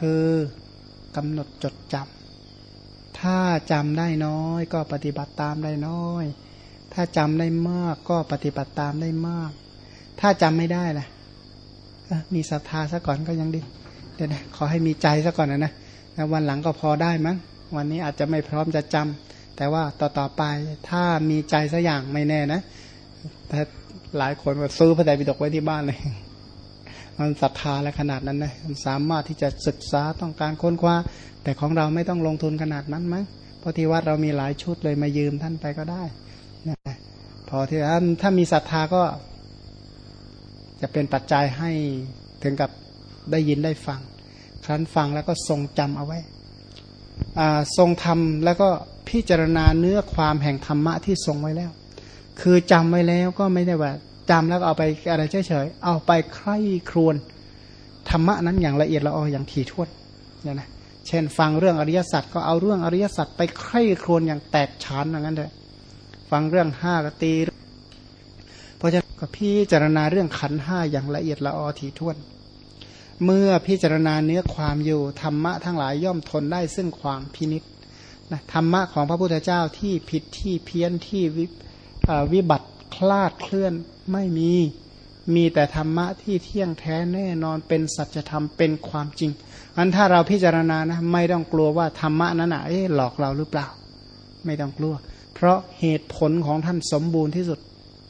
คือกำหนดจดจำถ้าจำได้น้อยก็ปฏิบัติตามได้น้อย ถ้าจำได้มากก็ปฏิบัติตามได้มาก ถ้าจำไม่ได้ล่ะมีศรัทธาซะก่อนก็ยังดีเดี๋ยวนะขอให้มีใจซะก่อนนะนะวันหลังก็พอได้มั้งวันนี้อาจจะไม่พร้อมจะจำแต่ว่าต่อต่อไปถ้ามีใจสักอย่างไม่แน่นะแต่หลายคนก็ซื้อพระไตรปิฎกไว้ที่บ้านเลย มันศรัทธาและขนาดนั้นนะมันสามารถที่จะศึกษาต้องการค้นคว้า แต่ของเราไม่ต้องลงทุนขนาดนั้นมั้งเพราะที่วัดเรามีหลายชุดเลยมายืมท่านไปก็ได้นะพอที่ถ้ามีศรัทธาก็ จะเป็นปัจจัยให้ถึงกับได้ยินได้ฟัง ครั้นฟังแล้วก็ทรงจำเอาไว้ทรงทำแล้วก็พิจารณาเนื้อความแห่งธรรมะที่ทรงไว้แล้ว คือจำไว้แล้วก็ไม่ได้ว่า จำแล้วเอาไปอะไรเฉยๆเอาไปใคร่ครวนธรรมะนั้นอย่างละเอียดละอออย่างถี่ถ้วนเนี่ยนะเช่น ฟังเรื่องอริยสัจก็เอาเรื่องอริยสัจไปใคร่ครวนอย่างแตกฉานอย่างนั้นเลยฟังเรื่องห้ากตีเพราะฉะนั้นก็พิจารณาเรื่องขันห้าอย่างละเอียดละออถี่ถ้วน เมื่อพิจารณาเนื้อความอยู่ธรรมะทั้งหลายย่อมทนได้ซึ่งความพินิษนะธรรมะของพระพุทธเจ้าที่ผิดที่เพี้ยนที่วิบัติคลาดเคลื่อน ไม่มี มีแต่ธรรมะที่เที่ยงแท้แน่นอนเป็นสัจธรรมเป็นความจริงอันถ้าเราพิจารณานะไม่ต้องกลัวว่าธรรมะนั้นอะหลอกเราหรือเปล่า ไม่ต้องกลัว เพราะเหตุผลของท่านสมบูรณ์ที่สุด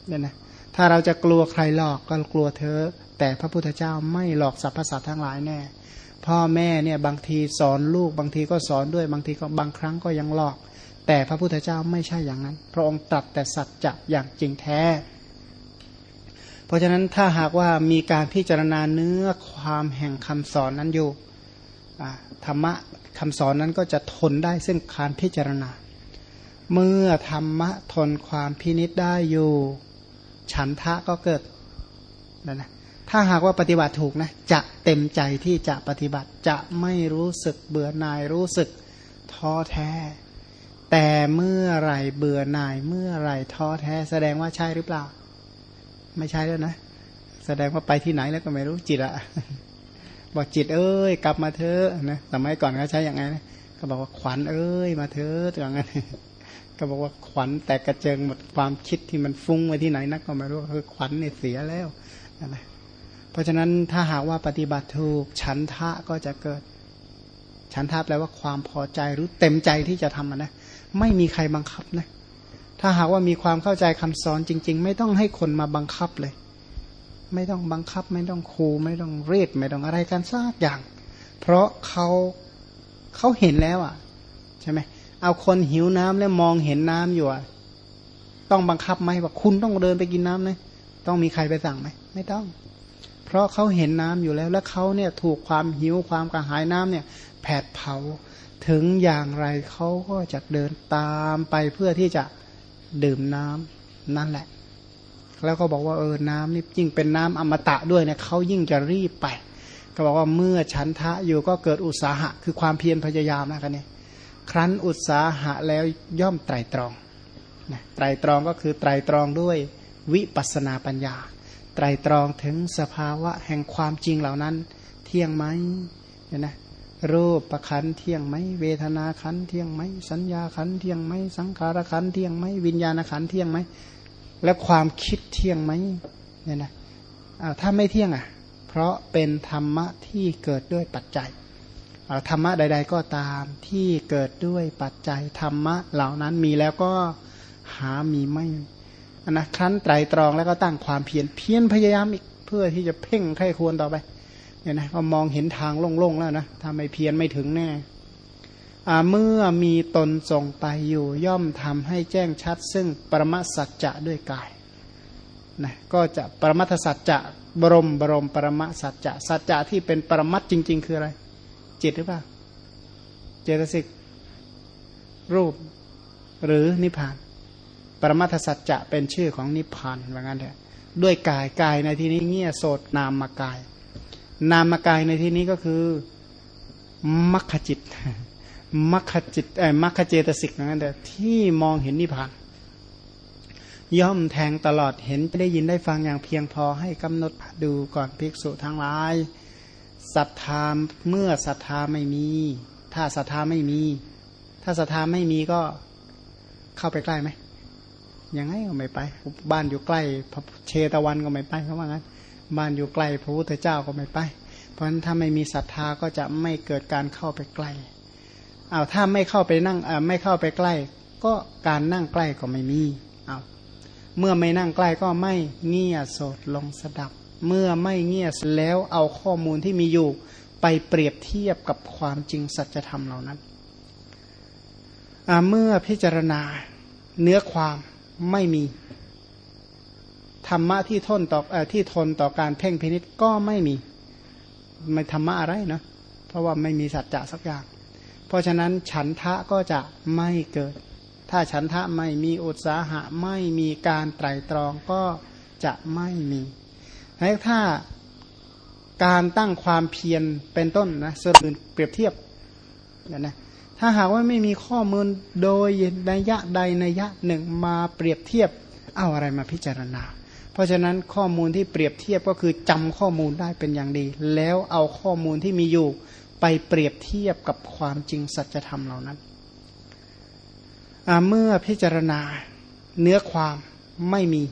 เนี่ยนะถ้าเราจะกลัวใครหลอกก็กลัวเธอ แต่พระพุทธเจ้าไม่หลอกสรรพสัตว์ทั้งหลายแน่ พ่อแม่เนี่ยบางทีสอนลูกบางทีก็สอนด้วยบางทีก็บางครั้งก็ยังหลอก แต่พระพุทธเจ้าไม่ใช่อย่างนั้น พระองค์ตรัสแต่สัจจะอย่างจริงแท้ เพราะฉะนั้นถ้าหากว่ามีการพิจารณาเนื้อความแห่งคำสอนนั้นอยู่ธรรมะคำสอนนั้นก็จะทนได้ซึ่งการพิจารณา เมื่อธรรมะทนความพินิษได้อยู่ ฉันทะก็เกิดนะนะถ้าหากว่าปฏิบัติถูกนะจะเต็มใจที่จะปฏิบัติจะไม่รู้สึกเบื่อหน่ายรู้สึกท้อแท้ แต่เมื่อไรเบื่อหน่ายเมื่อไรท้อแท้แสดงว่าใช่หรือเปล่า ไม่ใช่แล้วนะ แสดงว่าไปที่ไหนแล้วก็ไม่รู้จิตอะบอกจิตเอ้ย กลับมาเถอะนะสมัยก่อนเขาใช้อย่างไงนะเขาบอกว่าขวัญเอ้ยมาเถอะอย่างนั้นก็บอกว่าขวัญแตกกระเจิงหมดความคิดที่มันฟุ้งไปที่ไหนนักก็ไม่รู้คือขวัญเนี่ยเสียแล้วนะเพราะฉะนั้นถ้าหากว่าปฏิบัติถูกฉันทะก็จะเกิด ฉันทะแปลว่าความพอใจหรือเต็มใจที่จะทำนะไม่มีใครบังคับนะ ถ้าหากว่ามีความเข้าใจคำสอนจริง ๆ ไม่ต้องให้คนมาบังคับเลย ไม่ต้องบังคับ ไม่ต้องคูไม่ต้องเรียดไม่ต้องอะไรกันซากอย่าง เพราะเขาเขาเห็นแล้วอะใช่ไหมเอาคนหิวน้ำแล้วมองเห็นน้ำอยู่อะต้องบังคับไหมว่าคุณต้องเดินไปกินน้ำนะต้องมีใครไปสั่งไหมไม่ต้อง เพราะเขาเห็นน้ำอยู่แล้ว แล้วเขาเนี่ยถูกความหิวความกระหายน้ำเนี่ย แผดเผาถึงอย่างไรเขาก็จะเดินตามไปเพื่อที่จะ ดื่มน้ำนั่นแหละ แล้วก็บอกว่าเออน้ำนี่ยิ่งเป็นน้ำอมตะด้วยเนี่ยเขายิ่งจะรีบไป ก็บอกว่าเมื่อฉันทะอยู่ก็เกิดอุตสาหะ คือความเพียรพยายามนะครับเนี่ยครั้นอุตสาหะแล้วย่อมไตรตรองนะไตรตรองก็คือไตรตรองด้วยวิปัสนาปัญญา ไตรตรองถึงสภาวะแห่งความจริงเหล่านั้น เที่ยงไหมเนี่ยนะ รูปประคันเที่ยงไหมเวทนาขันเที่ยงไหมสัญญาขันเที่ยงไหมสังขารขันเที่ยงไหมวิญญาณขันเที่ยงไหมและความคิดเที่ยงไหมเนี่ยนะถ้าไม่เที่ยงอะ เพราะเป็นธรรมะที่เกิดด้วยปัจจัยธรรมะใด ๆ ก็ตามที่เกิดด้วยปัจจัยธรรมะเหล่านั้นมีแล้วก็หามีไม่นะครั้นไตรตรองแล้วก็ตั้งความเพียรเพียรพยายามอีกเพื่อที่จะเพ่งไข้ควรต่อไป เนี่ยนะก็มองเห็นทางโล่งๆแล้วนะถ้าไม่เพียรไม่ถึงแน่เมื่อมีตนส่งไปอยู่ ย่อมทำให้แจ้งชัด ซึ่งปรมสัจจะด้วยกายนะก็จะปรมัตสัจจะบรมบรมปรมสัจจะสัจจะที่เป็นปรมัตจริง ๆ คืออะไร จิตหรือเปล่า เจตสิกรูปหรือนิพพาน ปรมัตสัจจะเป็นชื่อของนิพพานว่างั้นเถอะด้วยกายกายในที่นี้เงี่ยโสดนามมากาย นามกายในที่นี้ก็คือมัคคจิตมัคคจิตไอ้มัคคเจตสิกนั่นแหละที่มองเห็นนิพพาน ย่อมแทงตลอดเห็นได้ยินได้ฟังอย่างเพียงพอให้กำหนดดูก่อนภิกษุทั้งหลายศรัทธาเมื่อศรัทธาไม่มี ถ้าศรัทธาไม่มี ถ้าศรัทธาไม่มีก็เข้าไปใกล้ไหมยังไงก็ไม่ไป บ้านอยู่ใกล้เชตะวันก็ไม่ไปเขาว่างั้น บ้านอยู่ใกลพระพุทธเจ้าก็ไม่ไป เพราะฉะนั้นถ้าไม่มีศรัทธาก็จะไม่เกิดการเข้าไปใกล้เอาถ้าไม่เข้าไปนั่งไม่เข้าไปใกล้ ก็การนั่งใกล้ก็ไม่มีเอาเมื่อไม่นั่งใกล้ก็ไม่เงี่ยโสดลงสดับ เมื่อไม่เงี่ยแล้วเอาข้อมูลที่มีอยู่ไปเปรียบเทียบกับความจริงสัจธรรมเหล่านั้นเมื่อพิจารณาเนื้อความไม่มี ธรรมะที่ทนต่อที่ทนต่อการเพ่งพินิษก็ไม่มีไม่ธรรมะอะไรนะเพราะว่าไม่มีสัจจะสักอย่าง เพราะฉะนั้นฉันทะก็จะไม่เกิด ถ้าฉันทะไม่มีอุตสาหะไม่มีการไตรตรองก็จะไม่มีแล้วถ้าการตั้งความเพียรเป็นต้นนะสรุปเปรียบเทียบเนี่ยนะถ้าหากว่าไม่มีข้อมูลโดยนัยยะใดนัยยะหนึ่งมาเปรียบเทียบเอาอะไรมาพิจารณา เพราะฉะนั้นข้อมูลที่เปรียบเทียบก็คือจำข้อมูลได้เป็นอย่างดี แล้วเอาข้อมูลที่มีอยู่ไปเปรียบเทียบกับความจริงสัจธรรมเหล่านั้น เมื่อพิจารณาเนื้อความไม่มี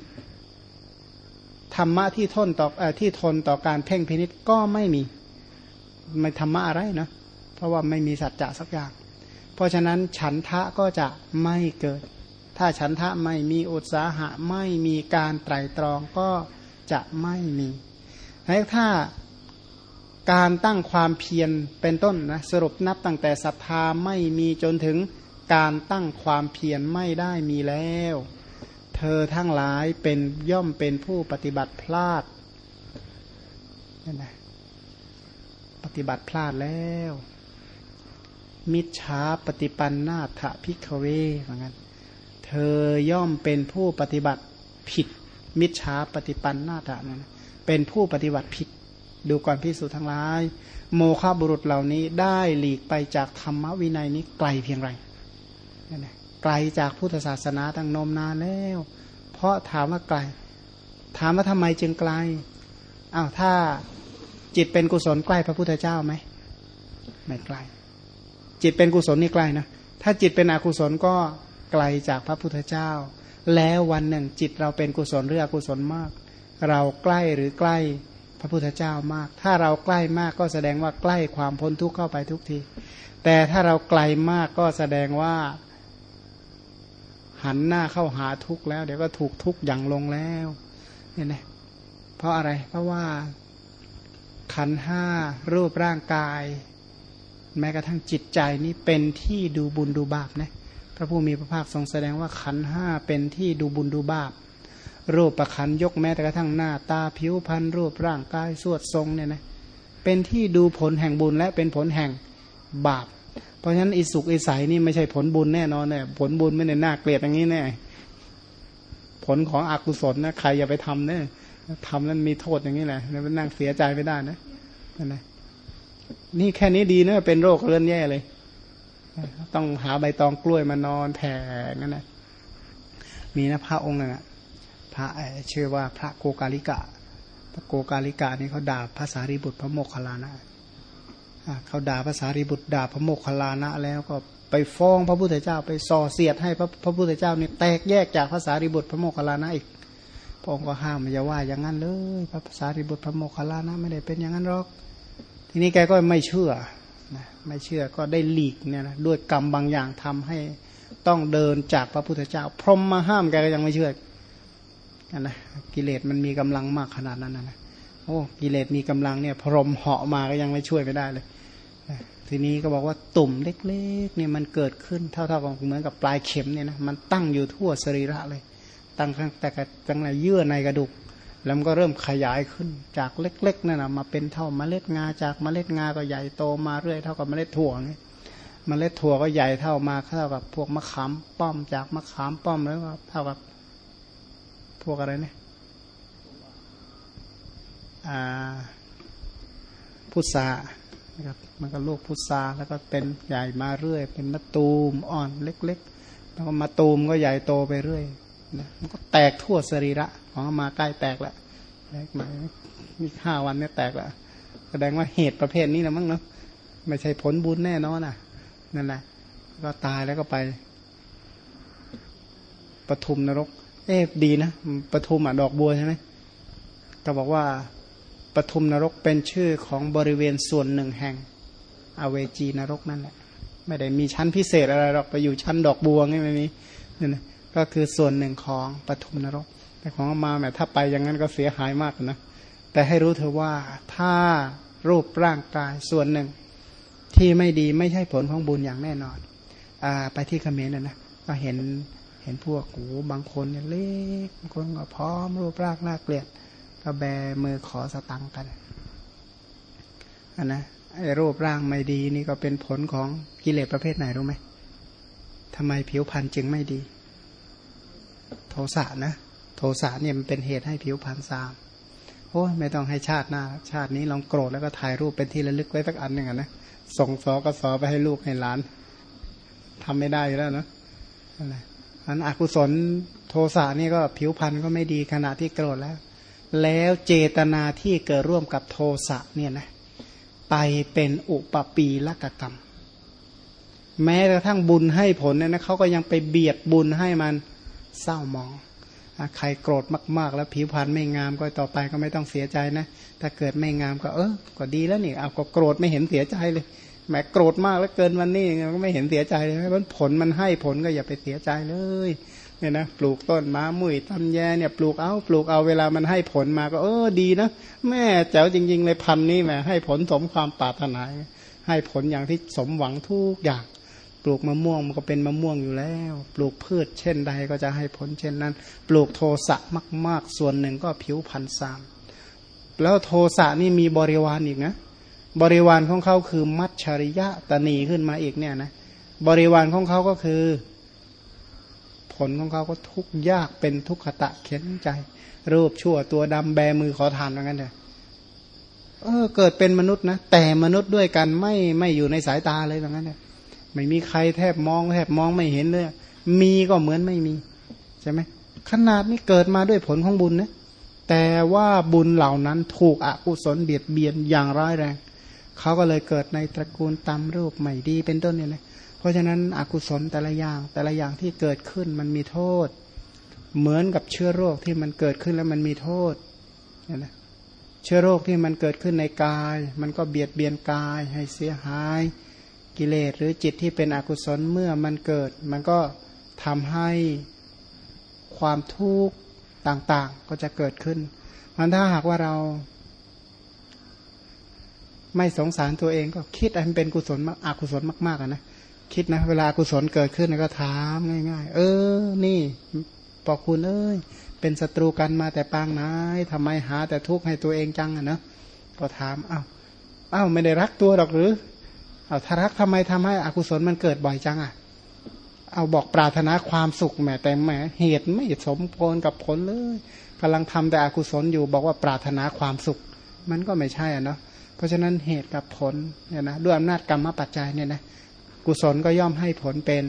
ธรรมะที่ทนต่ออที่ทนต่อการเพ่งพินิษก็ไม่มี ไม่ธรรมะอะไรนะ เพราะว่าไม่มีสัจจะสักอย่าง เพราะฉะนั้นฉันทะก็จะไม่เกิด ถ้าฉันทะไม่มีอุตสาหะไม่มีการไตรตรองก็จะไม่มีแล้ถ้าการตั้งความเพียรเป็นต้นนะสรุปนับตั้งแต่ศรัทธาไม่มีจนถึงการตั้งความเพียรไม่ได้มีแล้ว เธอทั้งหลายเป็นย่อมเป็นผู้ปฏิบัติพลาดนั่นนะปฏิบัติพลาดแล้ว มิจฉาปฏิปันนาถพิกเวเหมือนกัน เธอย่อมเป็นผู้ปฏิบัติผิด มิจฉาปฏิปันนาถนั้นเป็นผู้ปฏิบัติผิด ดูก่อนพิสูจทั้งหลาย โมฆะบุรุษเหล่านี้ได้หลีกไปจากธรรมวินัยนี้ไกลเพียงไรนั่นแหละไกลจากพุทธศาสนาตั้งนมนานแล้ว เพราะถามว่าไกล ถามว่าทำไมจึงไกลอ้าวถ้าจิตเป็นกุศลใกล้พระพุทธเจ้าไหมไม่ไกลจิตเป็นกุศลนี่ใกล้นะถ้าจิตเป็นอกุศลก็ ไกลจากพระพุทธเจ้า แล้ววันหนึ่งจิตเราเป็นกุศลหรืออกุศลมาก เราใกล้หรือใกล้พระพุทธเจ้ามาก ถ้าเราใกล้มากก็แสดงว่าใกล้ความพ้นทุกข์เข้าไปทุกที แต่ถ้าเราไกลมากก็แสดงว่า หันหน้าเข้าหาทุกข์แล้ว เดี๋ยวก็ถูกทุกข์อย่างลงแล้วเนี่ยนะเพราะอะไร เพราะว่าขันห้ารูปร่างกาย แม้กระทั่งจิตใจนี้เป็นที่ดูบุญดูบาปนะ ระผู้มีพระภาคทรงแสดงว่าขันห้าเป็นที่ดูบุญดูบาป รูปประคันยกแม้แต่กระทั่งหน้าตาผิวพรรณรูปร่างกายสวดทรงเนี่ยนะเป็นที่ดูผลแห่งบุญและเป็นผลแห่งบาป เพราะฉะนั้นอิสุกอิสัยนี่ไม่ใช่ผลบุญแน่นอนเนี่ยผลบุญไม่ได้น่าเกลียดอย่างนี้แน่ผลของอกุศลนะใครอย่าไปทำเนี่ยทำนั้นมีโทษอย่างนี้แหละนั่งเสียใจไม่ได้นะนั่นแหละนี่แค่นี้ดีนะเป็นโรคเรื่อนแย่เลย ต้องหาใบตองกล้วยมานอนแผ่งั้นนะมีนะพระองค์นึงอะพระเชื่อว่าพระโกกาลิกะ พระโกกาลิกะนี่เขาด่าภาษาริบุตรพระโมคคัลลานะเขาด่าภาษาริบุตรด่าพระโมคคัลลานะแล้วก็ไปฟ้องพระพุทธเจ้าไปส่อเสียดให้พระพระพุทธเจ้านี่แตกแยกจากภาษาริบุตรพระโมคคัลลานะอีกพระองค์ก็ห้ามอย่าว่าอย่างนั้นเลย พระภาษาริบุตรพระโมคคัลลานะไม่ได้เป็นอย่างนั้นหรอก ทีนี้แกก็ไม่เชื่อ นะไม่เชื่อก็ได้หลีกเนี่ยนะด้วยกรรมบางอย่างทำให้ต้องเดินจากพระพุทธเจ้า พรหมมาห้ามแกก็ยังไม่เชื่อนะกิเลสมันมีกำลังมากขนาดนั้นนะโอ้กิเลสมีกำลังเนี่ย พรหมเหาะมาก็ยังไม่ช่วยไม่ได้เลยทีนี้ก็บอกว่าตุ่มเล็กๆเนี่ยมันเกิดขึ้นเท่าๆกับเหมือนกับปลายเข็มเนี่ยนะมันตั้งอยู่ทั่วสรีระเลย ตั้งแต่ตั้งแต่เยื่อในกระดูก แล้วมันก็เริ่มขยายขึ้นจากเล็กๆนั่นนะมาเป็นเท่าเมล็ดงาจากเมล็ดงาก็ใหญ่โตมาเรื่อยเท่ากับเมล็ดถั่วนี่เมล็ดถั่วก็ใหญ่เท่ามาเท่ากับพวกมะขามป้อมจากมะขามป้อมแล้วก็เท่ากับพวกอะไรเนี่ยพุทรานะครับมันก็ลูกพุทราแล้วก็เป็นใหญ่มาเรื่อย เป็นมะตูมอ่อนเล็ก ๆ แล้วก็มะตูมก็ใหญ่โตไปเรื่อย นะมันก็แตกทั่วสรีระของมาใกล้แตกแล้วแตกมามีห้าวันเนี่ยแตกแล้วแสดงว่าเหตุประเภทนี้นะมั้งเนาะไม่ใช่ผลบุญแน่นอนอะนั่นแหละก็ตายแล้วก็ไปปทุมนรก เอ๊ดีนะปทุมอะดอกบัวใช่ไหมก็บอกว่าปทุมนรกเป็นชื่อของบริเวณส่วนหนึ่งแห่งอเวจีนรกนั่นแหละ ไม่ได้มีชั้นพิเศษอะไรหรอกไปอยู่ชั้นดอกบัวไงไม่มีนี่นะ ก็คือส่วนหนึ่งของปทุมนรก แต่ของมาแม้ถ้าไปอย่างนั้นก็เสียหายมากนะ แต่ให้รู้เธอว่าถ้ารูปร่างกายส่วนหนึ่ง ที่ไม่ดีไม่ใช่ผลของบุญอย่างแน่นอนอไปที่คอมเมนต์นะนะก็เห็นเห็นพวกหูบางคนเนี่ยเล็กบางคนก็พร้อมรูปร่างน่าเกลียด ก็แบมือขอสตังกันอันนะไอ้รูปร่างไม่ดีนี่ก็เป็นผลของกิเลสประเภทไหนรู้ไหมทำไมผิวพรรณจึงไม่ดี โทสะนะ โทสะเนี่ยมันเป็นเหตุให้ผิวพรรณซามโอ้ไม่ต้องให้ชาติหน้า ชาตินี้ลองโกรธแล้วก็ถ่ายรูปเป็นที่ระลึกไว้สักอันหนึ่งนะส่งสอกสอไปให้ลูกให้หลานทำไม่ได้แล้วเนาะอะไรอันอกุศลโทสะนี่ก็ผิวพรรณก็ไม่ดีขณะที่โกรธแล้ว แล้วเจตนาที่เกิดร่วมกับโทสะเนี่ยนะไปเป็นอุปปีลกกรรม แม้กระทั่งบุญให้ผลเนี่ยนะเขาก็ยังไปเบียดบุญให้มัน เศร้ามองใครโกรธมากๆ แล้วผิวพรรณไม่งามก็ต่อไปก็ไม่ต้องเสียใจนะ ถ้าเกิดไม่งามก็เออก็ดีแล้วนี่เอาก็โกรธไม่เห็นเสียใจเลยแม้โกรธมากแล้วเกินวันนี้ก็ไม่เห็นเสียใจเลยเพราะผลมันให้ผลก็อย่าไปเสียใจเลยเนี่ยนะปลูกต้นม้ามุ้ยตำแยเนี่ยปลูกเอาปลูกเอาเวลามันให้ผลมาก็เออดีนะแม่แจ๋วจริง ๆ เลยพันนี้แม่ให้ผลสมความปรารถนาให้ผลอย่างที่สมหวังทุกอย่าง ปลูกมะม่วงมันก็เป็นมะม่วงอยู่แล้ว ปลูกพืชเช่นใดก็จะให้ผลเช่นนั้น ปลูกโทสะมาก ๆ ส่วนหนึ่งก็ผิวพันสาม แล้วโทสะนี่มีบริวารอีกนะ บริวารของเขาคือมัชชริยะตนีขึ้นมาอีกเนี่ยนะ บริวารของเขาก็คือ ผลของเขาก็ทุกยากเป็นทุกขตะเข็นใจ รูปชั่วตัวดำแบมือขอทานเหมือนกันเลยเออเกิดเป็นมนุษย์นะแต่มนุษย์ด้วยกันไม่ไม่อยู่ในสายตาเลยเหมือนกันเลย ไม่มีใครแทบมองแทบมองไม่เห็นเลยมีก็เหมือนไม่มีใช่ไหมขนาดนี้เกิดมาด้วยผลของบุญนะแต่ว่าบุญเหล่านั้นถูกอกุศลเบียดเบียนอย่างร้ายแรงเขาก็เลยเกิดในตระกูลตามรูปใหม่ดีเป็นต้นเนี่ยนะเพราะฉะนั้นอกุศลแต่ละอย่างแต่ละอย่างที่เกิดขึ้นมันมีโทษ เหมือนกับเชื้อโรคที่มันเกิดขึ้นแล้วมันมีโทษนะเชื้อโรคที่มันเกิดขึ้นในกาย มันก็เบียดเบียนกายให้เสียหาย กิเลสหรือจิตที่เป็นอกุศลเมื่อมันเกิด มันก็ทำให้ความทุกข์ต่างๆก็จะเกิดขึ้นมันถ้าหากว่าเรา ไม่สงสารตัวเองก็คิดอันเป็นกุศลอกุศลมากๆนะคิดนะเวลากุศลเกิดขึ้นก็ถามง่าย ๆ เออ นี่ปอกคุณเอ้ยเป็นศัตรูกันมาแต่ปางไหนทำไมหาแต่ทุกข์ให้ตัวเองจังอะนะก็ถามอ้าวอ้าวไม่ได้รักตัวหรอกหรือ เอาถ้ารักทำไมทำให้อกุศลมันเกิดบ่อยจังอะ เอาบอกปรารถนาความสุขแหมแต่แหมเหตุไม่สมผลกับผลเลยกำลังทำแต่อกุศลอยู่บอกว่าปรารถนาความสุข มันก็ไม่ใช่อะเนาะเพราะฉะนั้นเหตุกับผลเนี่ยนะด้วยอำนาจกรรมปัจจัยเนี่ยนะกุศลก็ย่อมให้ผลเป็น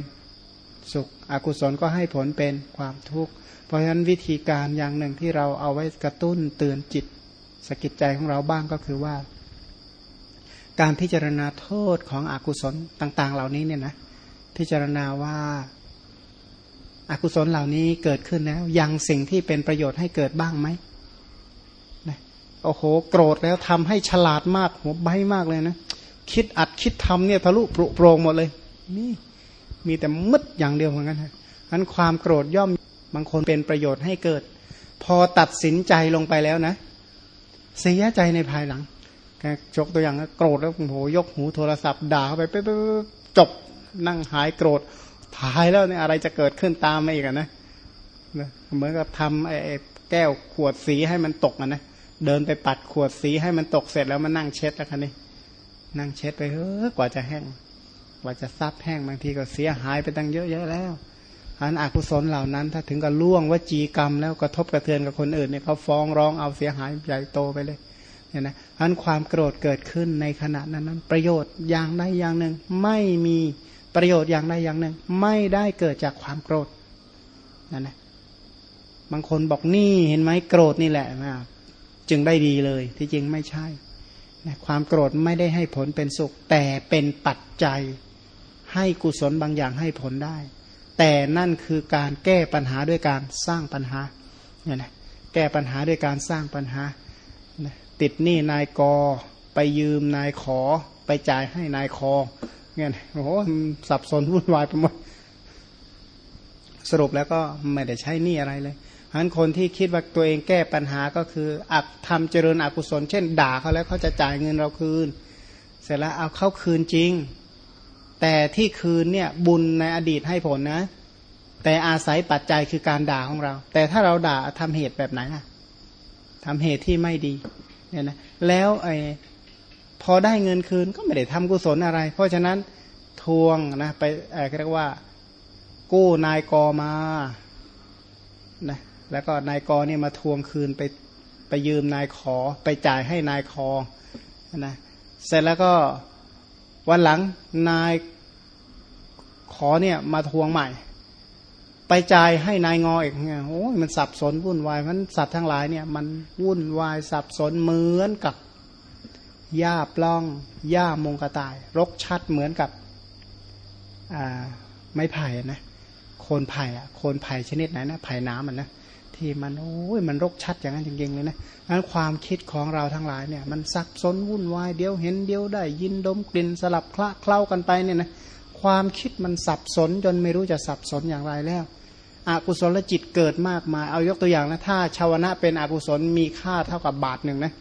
สุข อกุศลก็ให้ผลเป็นความทุกข์เพราะฉะนั้นวิธีการอย่างหนึ่งที่เราเอาไว้กระตุ้นเตือนจิตสกิดใจของเราบ้างก็คือว่า การพิจารณาโทษของอกุศลต่าง ๆ เหล่านี้เนี่ยนะพิจารณาว่าอากุศลเหล่านี้เกิดขึ้นแล้ว ยังสิ่งที่เป็นประโยชน์ให้เกิดบ้างไหมนะโอ้โห โกรธแล้วทำให้ฉลาดมากหัวใบมากเลยนะ คิดอัดคิดทำเนี่ยทะลุปรุโปรงหมดเลย นี่มีแต่มึดอย่างเดียวเหมือนกันฮะนั้นความโกรธย่อมบางคนเป็นประโยชน์ให้เกิด พอตัดสินใจลงไปแล้วนะ เสียใจในภายหลัง แกจกตัวอย่างโกรธแล้วโหยกหูโทรศัพท์ด่าเข้าไปไปจบนั่งหายโกรธทายแล้วเนี่ยอะไรจะเกิดขึ้นตามมาอีกนะเหมือนกับทำไอ้แก้วขวดสีให้มันตกอะนะ เดินไปปัดขวดสีให้มันตกเสร็จแล้วมานั่งเช็ดแล้วคันนี้นั่งเช็ดไปเฮ้อกว่าจะแห้ง กว่าจะซับแห้งบางทีก็เสียหายไปตั้งเยอะแยะแล้วอันอกุศลเหล่านั้น ถ้าถึงกับล่วงว่าจีกรรมแล้วกระทบกระเทือนกับคนอื่นเนี่ยเขาฟ้องร้องเอาเสียหายใหญ่โตไปเลย เนี่ยนะอันความโกรธเกิดขึ้นในขณะนั้นนั้น ประโยชน์อย่างใดอย่างหนึ่ง ไม่มีประโยชน์อย่างใดอย่างหนึ่ง ไม่ได้เกิดจากความโกรธนั่นนะบางคนบอกนี่เห็นไหมโกรธนี่แหละนะจึงได้ดีเลย ที่จริงไม่ใช่ความโกรธไม่ได้ให้ผลเป็นสุข แต่เป็นปัจจัยให้กุศลบางอย่างให้ผลได้ แต่นั่นคือการแก้ปัญหาด้วยการสร้างปัญหาเนี่ยนะแก้ปัญหาด้วยการสร้างปัญหา ติดหนี้นายกอ ไปยืมนายขอ ไปจ่ายให้นายคอเนี่ยโอ้โหสับสนวุ่นวายไปหมดสรุปแล้วก็ไม่ได้ใช้หนี้อะไรเลยฉะนั้นคนที่คิดว่าตัวเองแก้ปัญหาก็คืออักทำเจริญอกุศล เช่น ด่าเขาแล้วเขาจะจ่ายเงินเราคืน เสร็จแล้วเอาเข้าคืนจริง แต่ที่คืนเนี่ยบุญในอดีตให้ผลนะ แต่อาศัยปัจจัยคือการด่าของเรา แต่ถ้าเราด่าทำเหตุแบบไหนนะทำเหตุที่ไม่ดี เนี่ยนะแล้วไอ้พอได้เงินคืนก็ไม่ได้ทำกุศลอะไร เพราะฉะนั้นทวงนะไปเรียกว่า กู้นายกอมานะแล้วก็นายกเนี่ยมาทวงคืนไปไปยืมนายขอ ไปจ่ายให้นายคอนะเสร็จแล้วก็วันหลังนายขอเนี่ยมาทวงใหม่ ไปจ่ายให้นายงออีกเนี่ยโอ้ยมันสับสนวุ่นวายมันสัตว์ทั้งหลายเนี่ย มันวุ่นวายสับสนเหมือนกับหญ้าปล้องหญ้ามงกระต่าย รกชัดเหมือนกับอ่าไม้ไผ่นะโคนไผ่อะโคนไผ่ชนิดไหนนะไผ่น้ำมันนะที่มันโอ้ยมันรกชัดอย่างนั้นจริงๆเลยนะนั้นความคิดของเราทั้งหลายเนี่ย มันสับสนวุ่นวายเดียวเห็นเดียวได้ ยินดมกลิ่นสลับคละเคล้ากันไปเนี่ยนะความคิดมันสับสนจนไม่รู้จะสับสนอย่างไรแล้ว อกุศลจิตเกิดมากมาย เอายกตัวอย่างนะถ้าชาวนะเป็นอกุศลมีค่าเท่ากับบาทหนึ่งนะ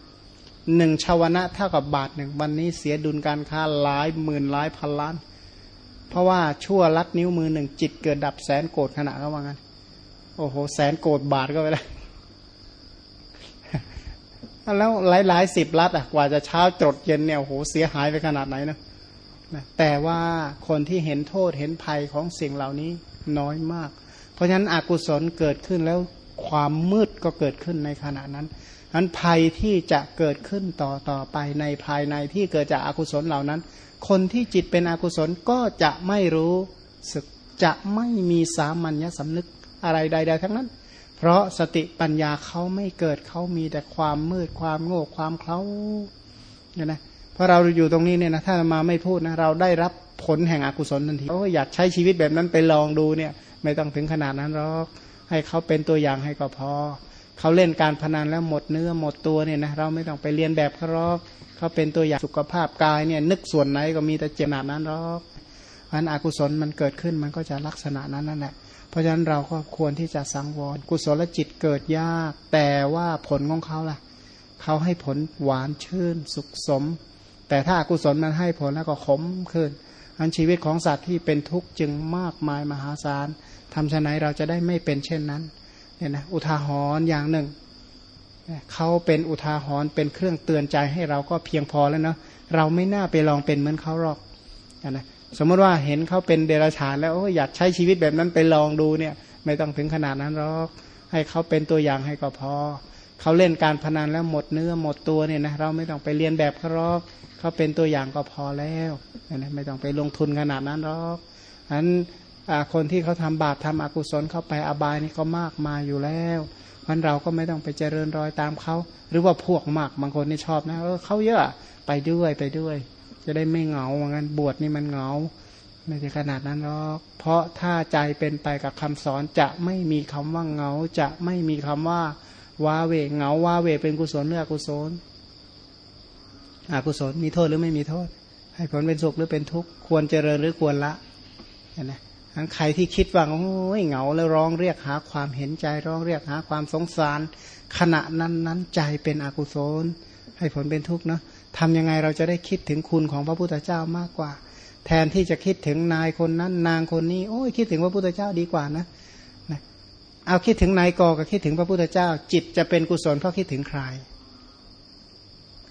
หนึ่งชาวนะเท่ากับบาทหนึ่งวันนี้เสียดุลการค้าหลายหมื่นหลายพันล้าน เพราะว่าชั่วลัดนิ้วมือหนึ่งจิตเกิดดับแสนโกรธขณะเขาว่างั้นโอ้โหแสนโกรธบาทก็ไปแล้วแล้วหลายหลายสิบลัดอะกว่าจะเช้าจดเย็นเนี่ยโอ้โหเสียหายไปขนาดไหนนะแต่ว่าคนที่เห็นโทษเห็นภัยของสิ่งเหล่านี้น้อยมาก ราะฉะนั้นอกุศลเกิดขึ้นแล้วความมืดก็เกิดขึ้นในขณะนั้นนั้นภัยที่จะเกิดขึ้นต่อต่อไปในภายในที่เกิดจากอากุศลเหล่านั้น คนที่จิตเป็นอกุศลก็จะไม่รู้สึกจะไม่มีสามัญญสำนึกอะไรใด ๆ ทั้งนั้น เพราะสติปัญญาเขาไม่เกิดเขามีแต่ความมืดความโง่ความเคล้าเนี่ยนะเพราะเราอยู่ตรงนี้เนี่ยนะถ้ามาไม่พูดนะเราได้รับผลแห่งอกุศลทันทีโอ้อยากใช้ชีวิตแบบนั้นไปลองดูเนี่ย ไม่ต้องถึงขนาดนั้นหรอกให้เขาเป็นตัวอย่างให้ก็พอเขาเล่นการพนันแล้วหมดเนื้อหมดตัวเนี่ยนะเราไม่ต้องไปเรียนแบบเขาหรอกเขาเป็นตัวอย่างสุขภาพกายเนี่ยนึกส่วนไหนก็มีแต่เจ็บหนาดนั้นหรอกเพราะนั้นอกุศลมันเกิดขึ้นมันก็จะลักษณะนั้นนั่นแหละเพราะฉะนั้นเราก็ควรที่จะสังวร กุศลจิตเกิดยาก แต่ว่าผลของเขาล่ะเขาให้ผลหวานชื่น สุขสม แต่ถ้ากุศลมันให้ผลแล้วก็ขมขึ้นอันชีวิตของสัตว์ที่เป็นทุกข์จึงมากมายมหาศาล ทำชะไหนเราจะได้ไม่เป็นเช่นนั้นเนี่ยนะอุทาหรณ์อย่างหนึ่งเขาเป็นอุทาหรณ์เป็นเครื่องเตือนใจให้เราก็เพียงพอแล้วเนาะเราไม่น่าไปลองเป็นเหมือนเขาหรอกนะสมมติว่าเห็นเขาเป็นเดรัจฉานแล้วอยากใช้ชีวิตแบบนั้นไปลองดูเนี่ย ไม่ต้องถึงขนาดนั้นหรอกให้เขาเป็นตัวอย่างให้ก็พอเขาเล่นการพนันแล้วหมดเนื้อหมดตัวเนี่ยนะเราไม่ต้องไปเรียนแบบเขาหรอกเขาเป็นตัวอย่างก็พอแล้วนะไม่ต้องไปลงทุนขนาดนั้นหรอกอัน คนที่เขาทำบาปทำอกุศลเข้าไปอบายนี่ก็มากมาอยู่แล้วมันเราก็ไม่ต้องไปเจริญรอยตามเขาหรือว่าพวกมากบางคนนี่ชอบนะเออเขาเยอะไปด้วยไปด้วย จะได้ไม่เหงาเหมือนกันบวชนี่มันเหงาไม่ใช่ขนาดนั้นหรอกเพราะถ้าใจเป็นไปกับคำสอนจะไม่มีคำว่าเหงา จะไม่มีคำว่าวาเวเหงาวาเวเป็นกุศลหรืออกุศลอกุศลมีโทษหรือไม่มีโทษ ให้ผลเป็นสุขหรือเป็นทุกข์ควรเจริญหรือควรละเห็นไหม ใครที่คิดว่าโอ้ยเหงาแล้วร้องเรียกหาความเห็นใจร้องเรียกหาความสงสาร ขณะนั้นนั้นใจเป็นอกุศล ให้ผลเป็นทุกข์เนาะทำยังไงเราจะได้คิดถึงคุณของพระพุทธเจ้ามากกว่า แทนที่จะคิดถึงนายคนนั้น นางคนนี้ โอ้ยคิดถึงพระพุทธเจ้าดีกว่านะนะเอาคิดถึงนายกกับคิดถึงพระพุทธเจ้า จิตจะเป็นกุศลเพราะคิดถึงใคร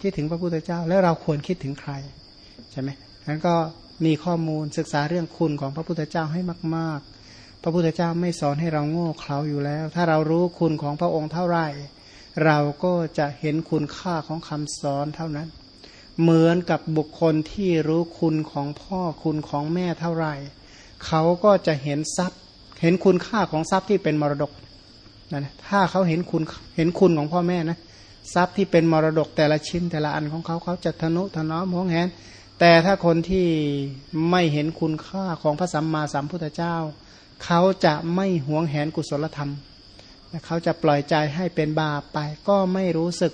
คิดถึงพระพุทธเจ้าแล้วเราควรคิดถึงใครใช่ไหมนั้นก็ มีข้อมูลศึกษาเรื่องคุณของพระพุทธเจ้าให้มาก ๆ พระพุทธเจ้าไม่สอนให้เราโง่เขลาอยู่แล้ว ถ้าเรารู้คุณของพระองค์เท่าไหร่เราก็จะเห็นคุณค่าของคำสอนเท่านั้น เหมือนกับบุคคลที่รู้คุณของพ่อคุณของแม่เท่าไหร่เขาก็จะเห็นทรัพย์ เห็นคุณค่าของทรัพย์ที่เป็นมรดกนะถ้าเขาเห็นคุณเห็นคุณของพ่อแม่นะทรัพย์ที่เป็นมรดกแต่ละชิ้นแต่ละอันของเขาเขาจะทนุถนอมหวงแหน แต่ถ้าคนที่ไม่เห็นคุณค่าของพระสัมมาสัมพุทธเจ้า เขาจะไม่หวงแหนกุศลธรรม เขาจะปล่อยใจให้เป็นบาปไปก็ไม่รู้สึก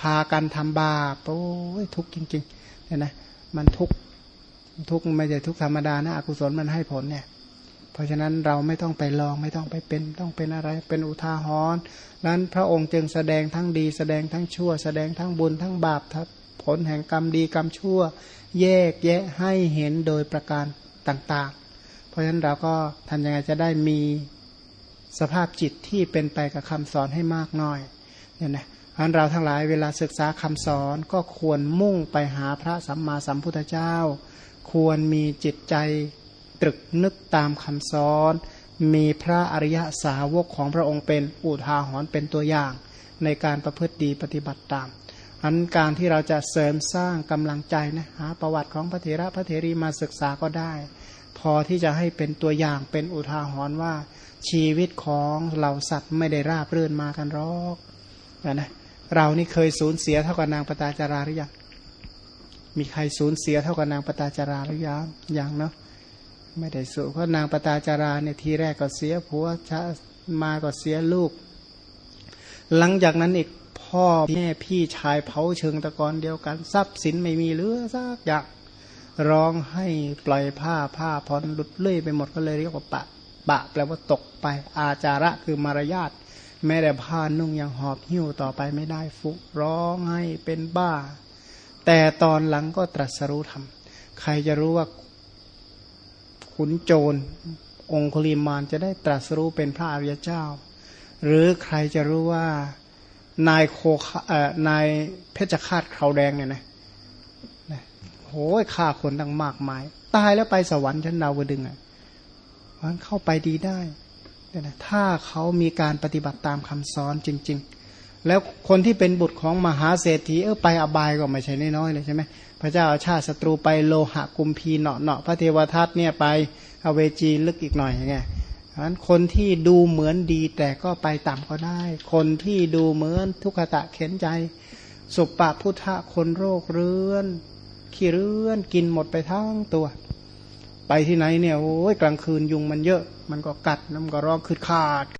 พากันทำบาปโอ้ยทุกข์จริงๆเนี่ยนะมันทุกข์ทุกข์ไม่ใช่ทุกข์ธรรมดานะอกุศลมันให้ผลเนี่ย เพราะฉะนั้นเราไม่ต้องไปลองไม่ต้องไปเป็นต้องเป็นอะไรเป็นอุทาหรณ์นั้นพระองค์จึงแสดงทั้งดี แสดงทั้งชั่ว แสดงทั้งบุญทั้งบาปผลแห่งกรรมดีกรรมชั่ว แยกแยะให้เห็นโดยประการต่างๆ เพราะฉะนั้นเราก็ทำยังไงจะได้มีสภาพจิตที่เป็นไปกับคำสอนให้มากน้อยเนี่ยนะอันเราทั้งหลายเวลาศึกษาคำสอนก็ควรมุ่งไปหาพระสัมมาสัมพุทธเจ้า ควรมีจิตใจตรึกนึกตามคำสอน มีพระอริยสาวกของพระองค์เป็นอุทาหรณ์เป็นตัวอย่าง ในการประพฤติดีปฏิบัติตาม อันการที่เราจะเสริมสร้างกำลังใจนะหาประวัติของพระเถระพระเถรีมาศึกษาก็ได้ พอที่จะให้เป็นตัวอย่างเป็นอุทาหรณ์ว่าชีวิตของเหล่าสัตว์ไม่ได้ราบรื่นมากันหรอกนะเรานี่เคยสูญเสียเท่ากับนางปตาจาราหรือยังมีใครสูญเสียเท่ากับนางปตาจาราหรือยังยังเนาะไม่ได้สูเพราะนางปตาจาราเนี่ยทีแรกก็เสียผัวชามาก็เสียลูก หลังจากนั้นอีก พ่อแม่พี่ชายเผาเชิงตะกอนเดียวกัน ทรัพย์สินไม่มีเหลือสักอย่างร้องให้ปล่อยผ้าผ้าพรหลุดเลื่อยไปหมดก็เลยเรียกว่าปะปะแปลว่าตกไป อาจาระคือมารยาทแม้แต่ผ้านุ่งยังหอบหิ้วต่อไปไม่ได้ฟุกร้องให้เป็นบ้า แต่ตอนหลังก็ตรัสรู้ธรรมใครจะรู้ว่าขุนโจรองคุลิมานจะได้ตรัสรู้เป็นพระอริยเจ้า หรือใครจะรู้ว่า นายโคเอ่อนายเพชฌฆาตเขาวแดงเนี่ยนะโอ้ยฆ่าคนตั้งมากมาย ตายแล้วไปสวรรค์ชั้นดาวดึงอะมันเข้าไปดีได้นะถ้าเขามีการปฏิบัติตามคำสอนจริง ๆ แล้วคนที่เป็นบุตรของมหาเศรษฐีเออไปอบายก็ไม่ใช่น้อยๆเลยใช่ไหมพระเจ้าอาชาติศัตรูไปโลหะกุมพีเนาะเนาะพระเทวทัตเนี่ยไปอเวจีลึกอีกหน่อยไง นั้นคนที่ดูเหมือนดีแต่ก็ไปต่ำก็ได้ คนที่ดูเหมือนทุกขตะเข็นใจ สุปปะพุทธะคนโรคเรื้อนขี้เรื้อนกินหมดไปทั้งตัว ไปที่ไหนเนี่ยโอ้ยกลางคืนยุงมันเยอะ มันก็กัดน้ำก็ร้องคืดขาด